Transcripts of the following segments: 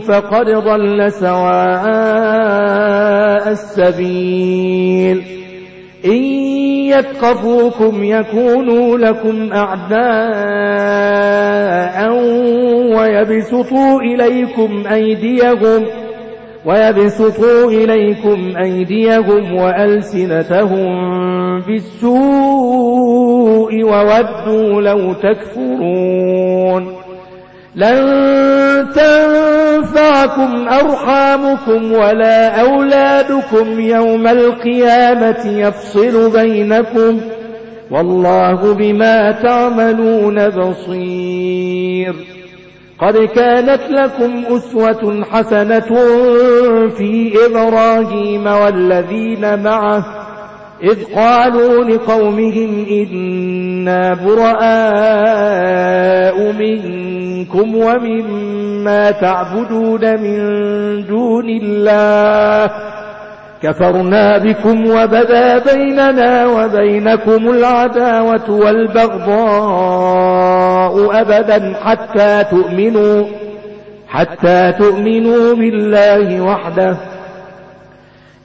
فقد ضل سواء السبيل. إن يثقفوكم يكونوا لكم أعداء ويبسطوا إليكم أيديهم ويبسطوا إليكم أيديهم وألسنتهم بالسوء وودوا لو تكفرون. لن تنفعكم أرحامكم ولا أولادكم يوم القيامة يفصل بينكم والله بما تعملون بصير. قد كانت لكم أسوة حسنة في إبراهيم والذين معه إذ قالوا لقومهم إنا براء منكم ومما تعبدون من دون الله كفرنا بكم وبدا بيننا وبينكم العداوة والبغضاء أبدا حتى تؤمنوا حتى تؤمنوا بالله وحده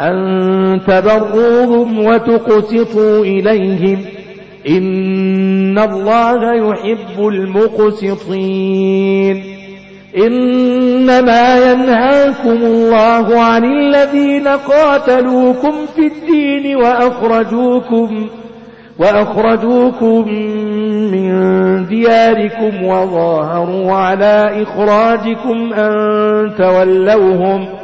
أن تبروهم وتقسطوا إليهم إن الله يحب المقسطين إنما ينهاكم الله عن الذين قاتلوكم في الدين وأخرجوكم وأخرجوكم من دياركم وظاهروا على إخراجكم أن تولوهم